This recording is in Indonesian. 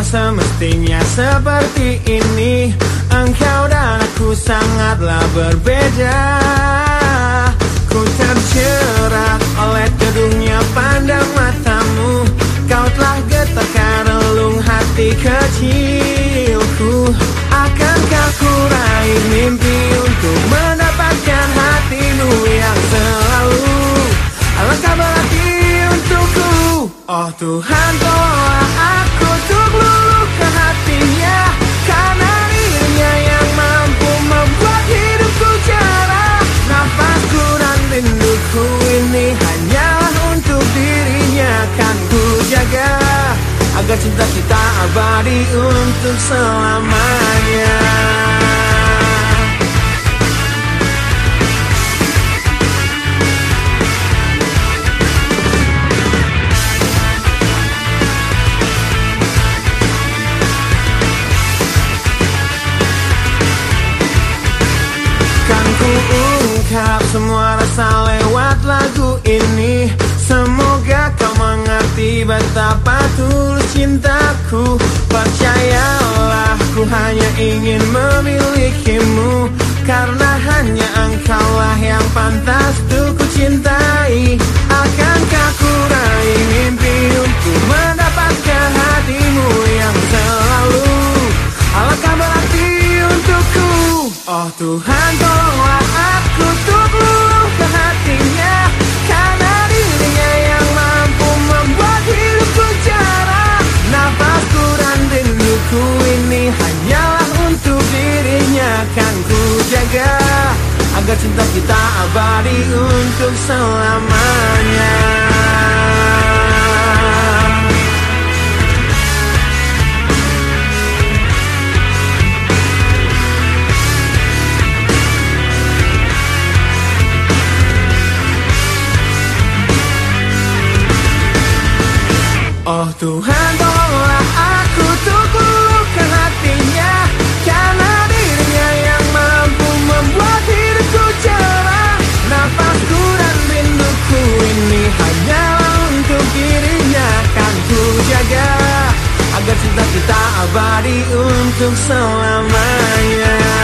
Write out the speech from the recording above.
tak semestinya seperti ini. Engkau dan aku sangatlah berbeda. Ku terjerat oleh gedungnya pandang matamu. Kau telah getarkan relung hati kecilku. Akankah ku raih mimpi untuk mendapatkan hatimu yang selalu? Alangkah berarti untukku. Oh Tuhan tolong cinta kita abadi untuk selamanya. Kan ku ungkap semua rasa lewat lagu ini. Semoga kau mengerti betapa ingin memilikimu Karena hanya engkaulah yang pantas untuk ku cintai. Akankah ku raih mimpi untuk mendapatkan hatimu yang selalu? Alangkah berarti untukku. Oh Tuhan tolonglah aku untuk agar cinta kita abadi untuk selamanya. Oh Tuhan tolonglah Tá cinta abadi untuk selamanya